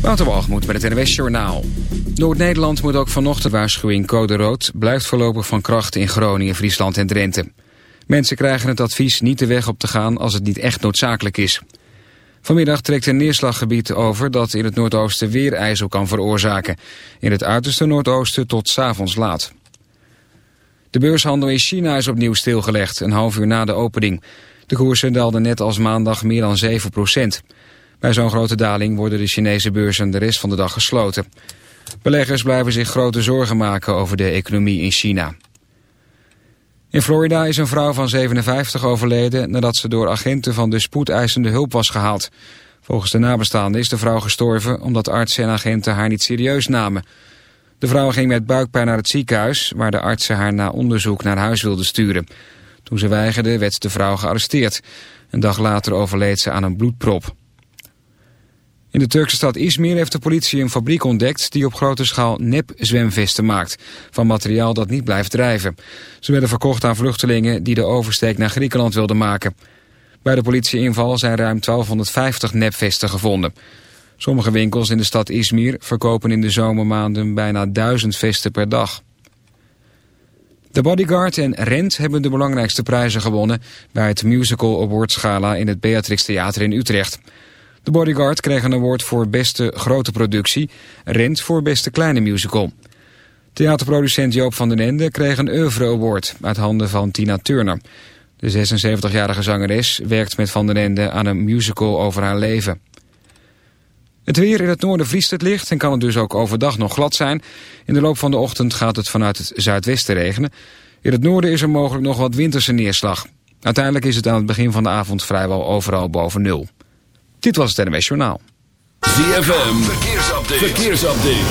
Waterwalgemoed met het NWS Journaal. Noord-Nederland moet ook vanochtend waarschuwing code rood... blijft voorlopig van kracht in Groningen, Friesland en Drenthe. Mensen krijgen het advies niet de weg op te gaan als het niet echt noodzakelijk is. Vanmiddag trekt een neerslaggebied over dat in het noordoosten weer ijzel kan veroorzaken. In het uiterste noordoosten tot s avonds laat. De beurshandel in China is opnieuw stilgelegd, een half uur na de opening. De koersen daalden net als maandag meer dan 7 procent. Bij zo'n grote daling worden de Chinese beurzen de rest van de dag gesloten. Beleggers blijven zich grote zorgen maken over de economie in China. In Florida is een vrouw van 57 overleden nadat ze door agenten van de spoedeisende hulp was gehaald. Volgens de nabestaanden is de vrouw gestorven omdat artsen en agenten haar niet serieus namen. De vrouw ging met buikpijn naar het ziekenhuis waar de artsen haar na onderzoek naar huis wilden sturen. Toen ze weigerde werd de vrouw gearresteerd. Een dag later overleed ze aan een bloedprop. In de Turkse stad Izmir heeft de politie een fabriek ontdekt... die op grote schaal nep-zwemvesten maakt... van materiaal dat niet blijft drijven. Ze werden verkocht aan vluchtelingen die de oversteek naar Griekenland wilden maken. Bij de politieinval zijn ruim 1250 nepvesten gevonden. Sommige winkels in de stad Izmir verkopen in de zomermaanden bijna duizend vesten per dag. De Bodyguard en Rent hebben de belangrijkste prijzen gewonnen... bij het Musical Awards Gala in het Beatrix Theater in Utrecht... De Bodyguard kreeg een award voor beste grote productie, Rent voor beste kleine musical. Theaterproducent Joop van den Ende kreeg een oeuvre award uit handen van Tina Turner. De 76-jarige zangeres werkt met Van den Ende aan een musical over haar leven. Het weer in het noorden vriest het licht en kan het dus ook overdag nog glad zijn. In de loop van de ochtend gaat het vanuit het zuidwesten regenen. In het noorden is er mogelijk nog wat winterse neerslag. Uiteindelijk is het aan het begin van de avond vrijwel overal boven nul. Dit was het NWS Journaal. ZFM, verkeersupdate. verkeersupdate.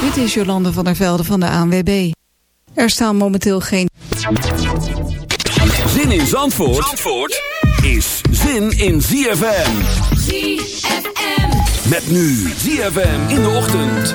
Dit is Jolande van der Velde van de ANWB. Er staan momenteel geen... Zin in Zandvoort, Zandvoort is zin in ZFM. ZFM. Met nu ZFM in de ochtend.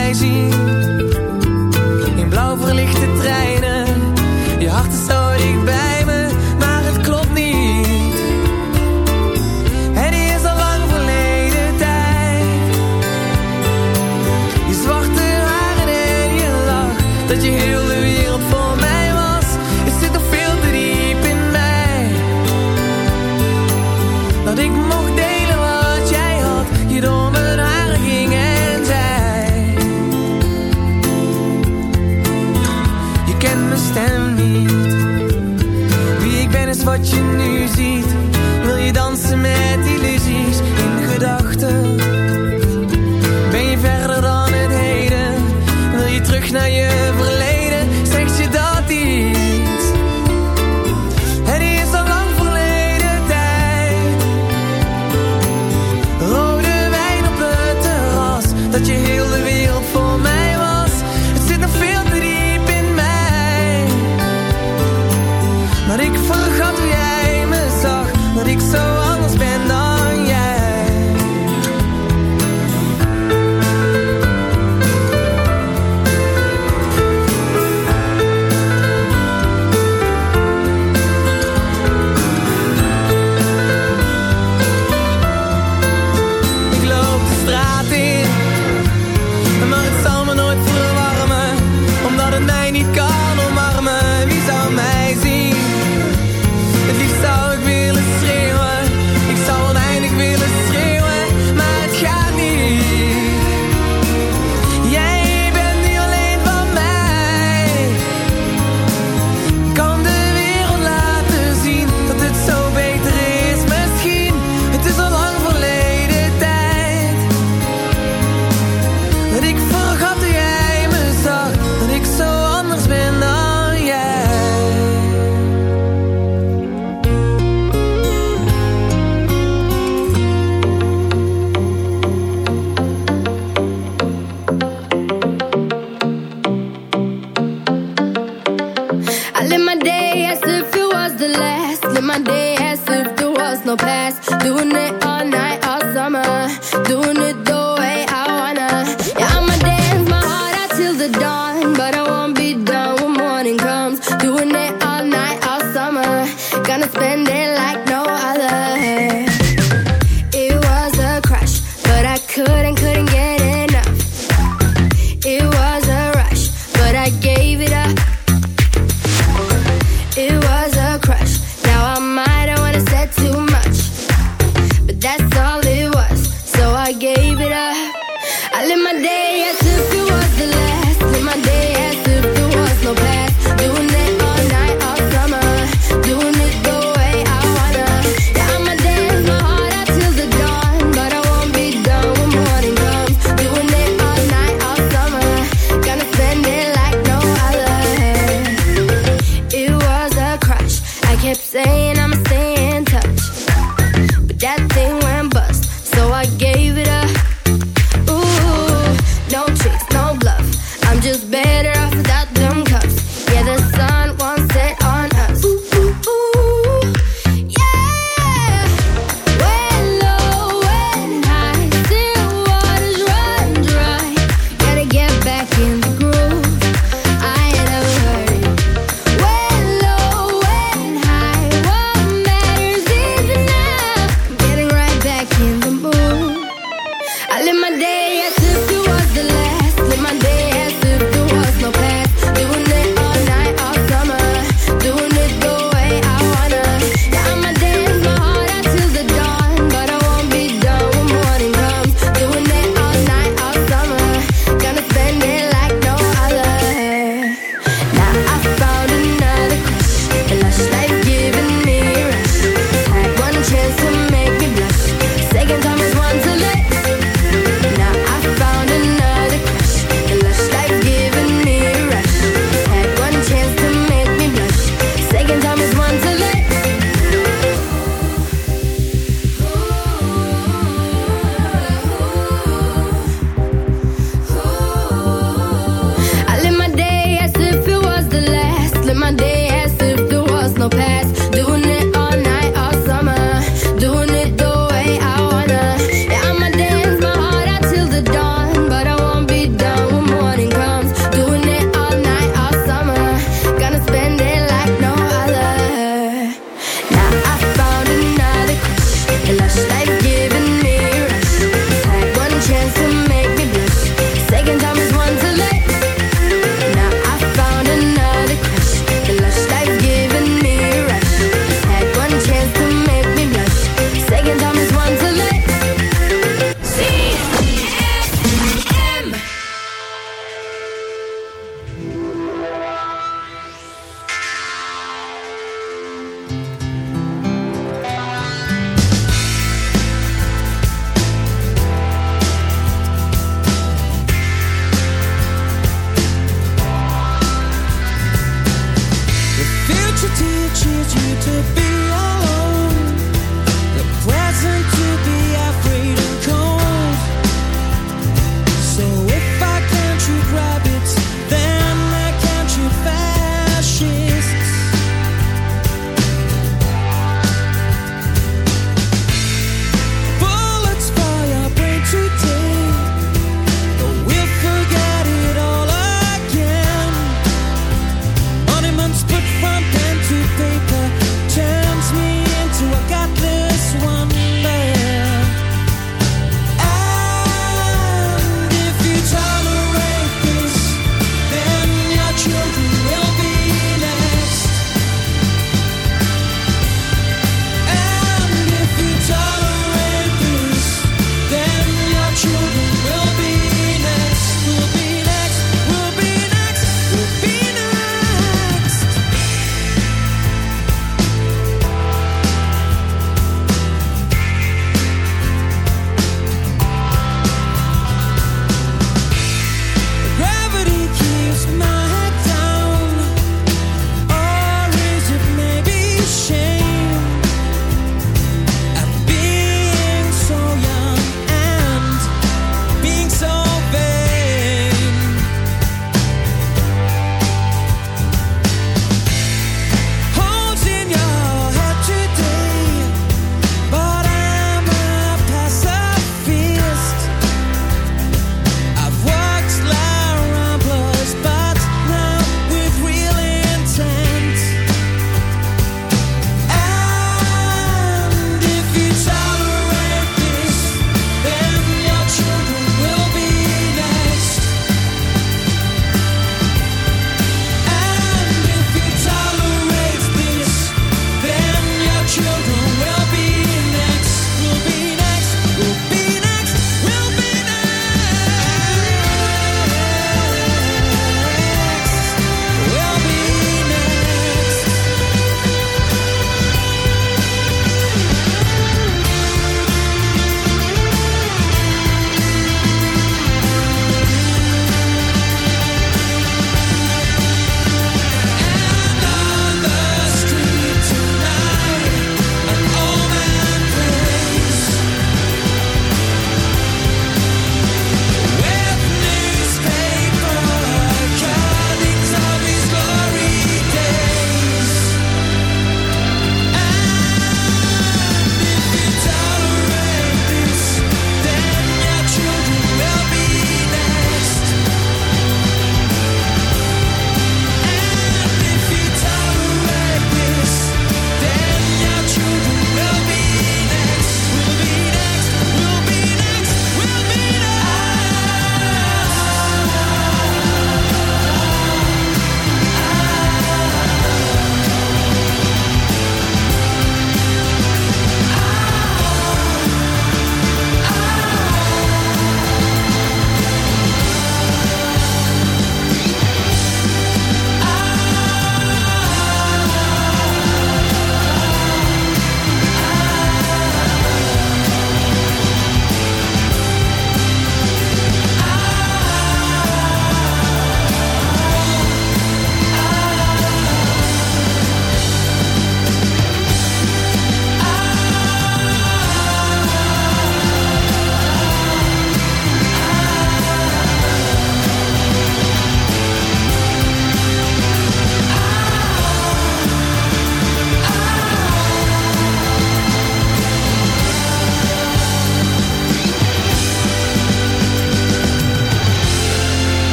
But I won't be done when morning comes. Doing it all night, all summer. Gonna spend it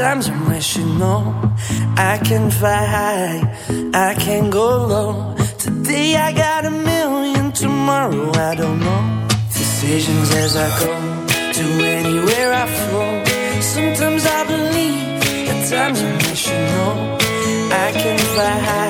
Sometimes I wish you no, I can fly high, I can go low. Today I got a million, tomorrow I don't know. Decisions as I go, to anywhere I flow. Sometimes I believe, at times I wish you no, I can fly high.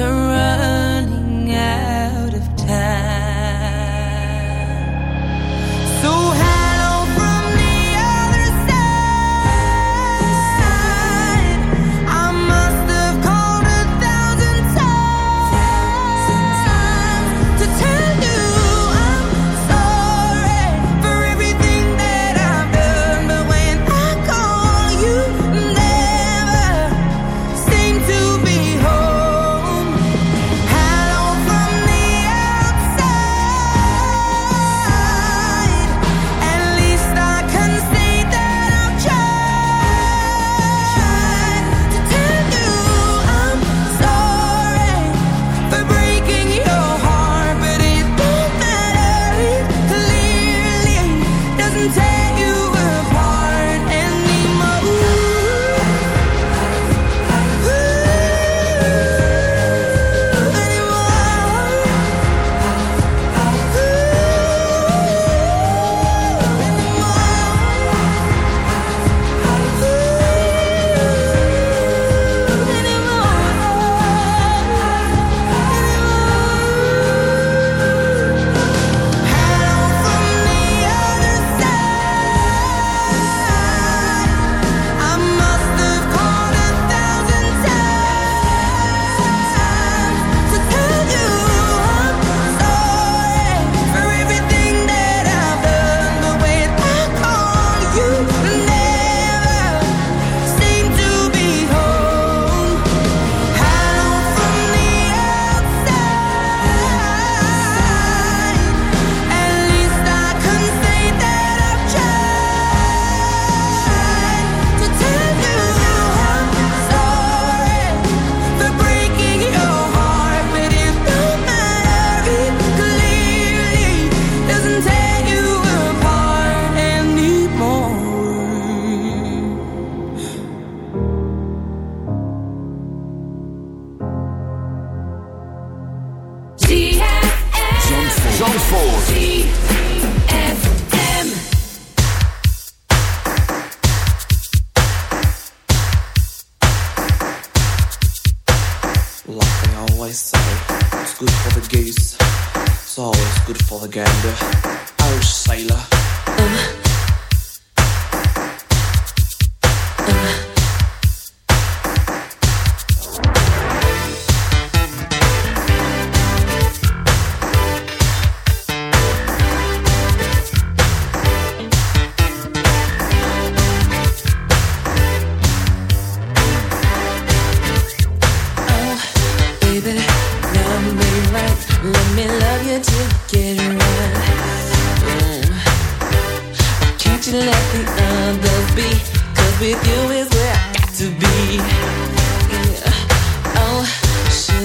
are running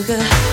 sugar.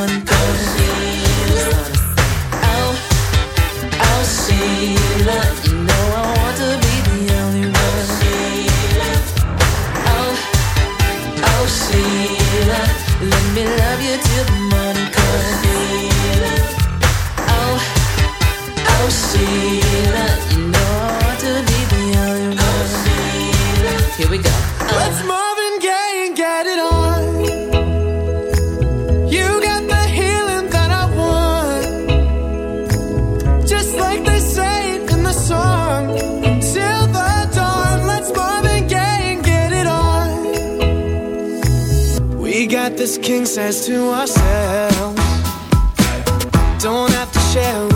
says to ourselves. Don't have to share.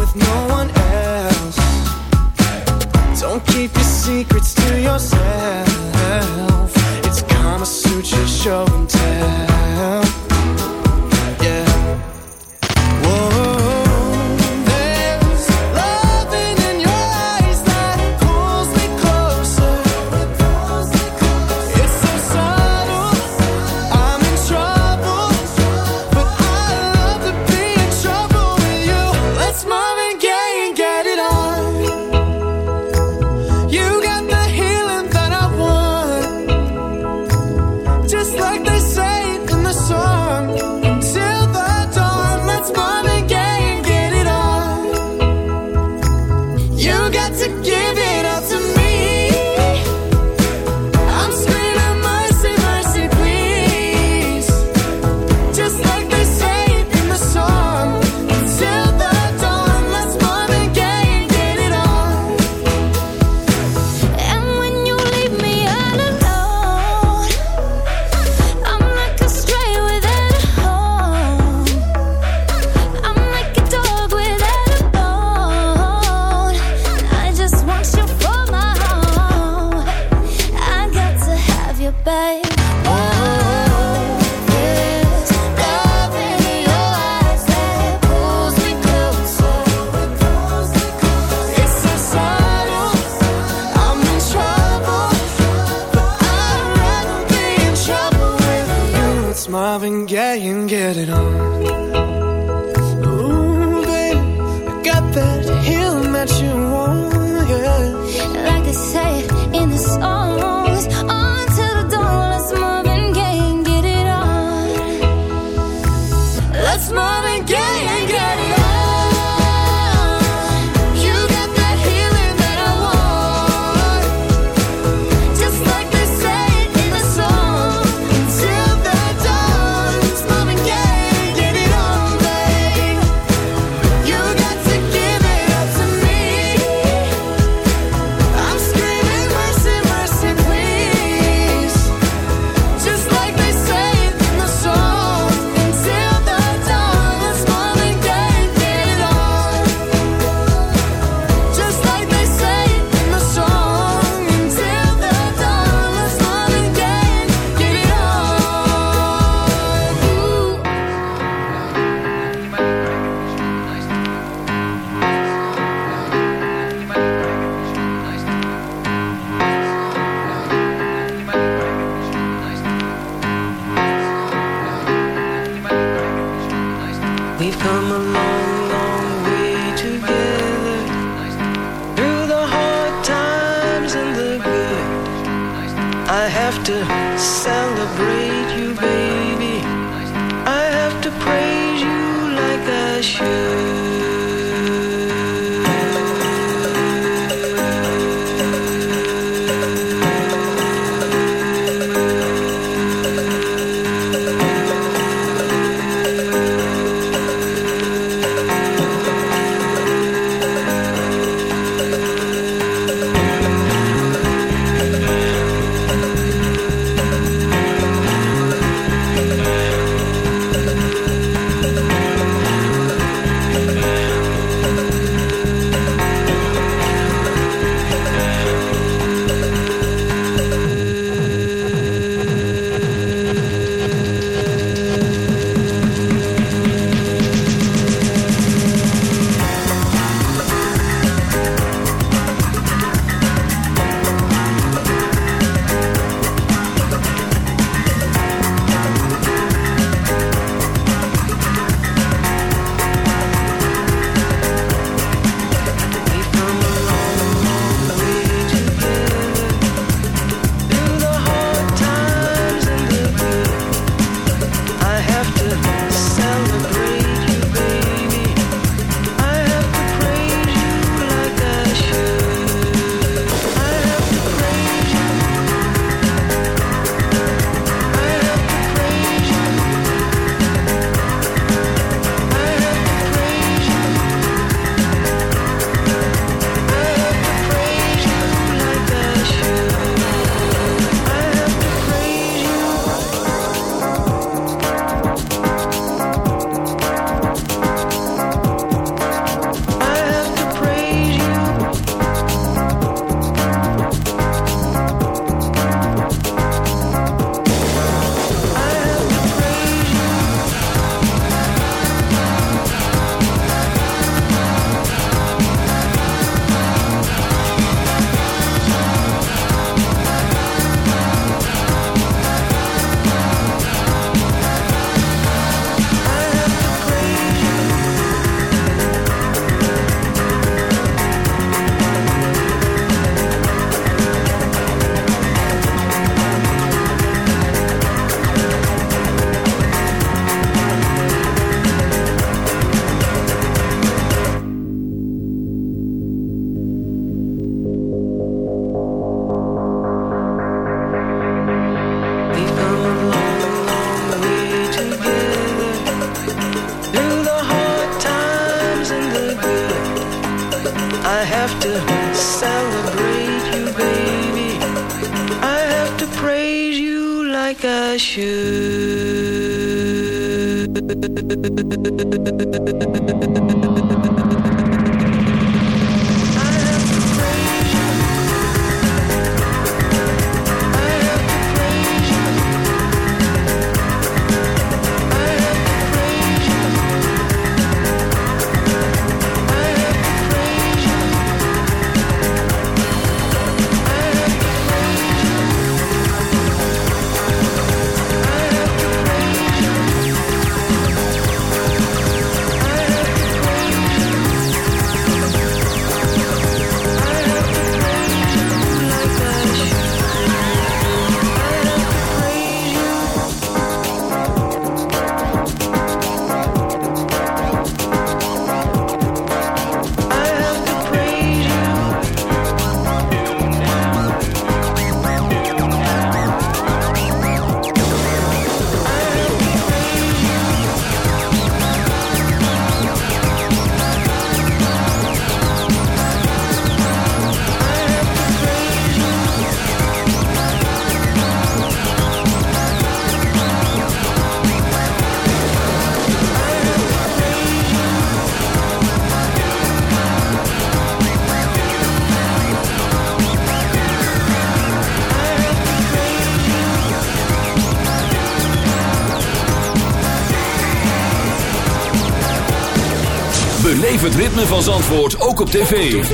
het ritme van Zandvoort ook op tv.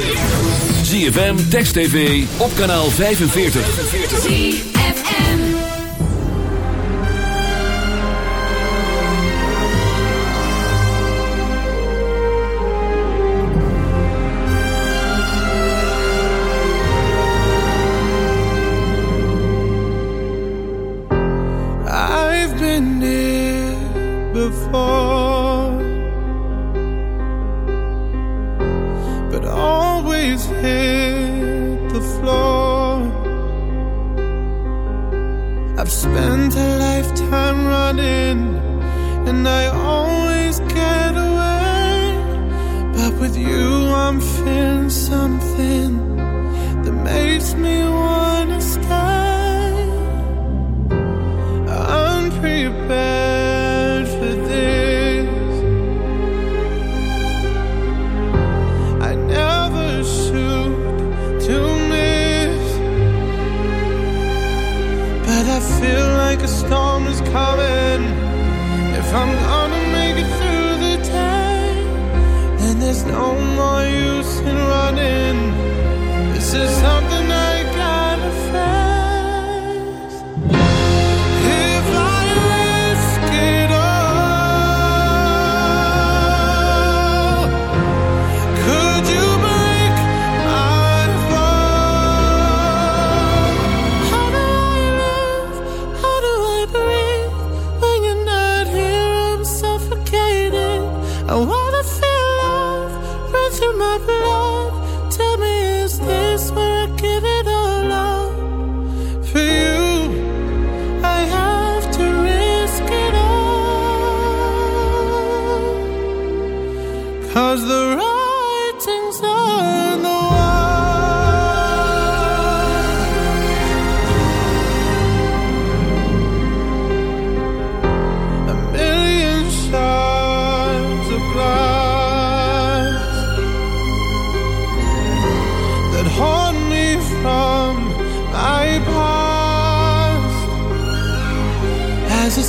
ZFM, Text TV, op kanaal 45. I've been here before you I'm feeling something.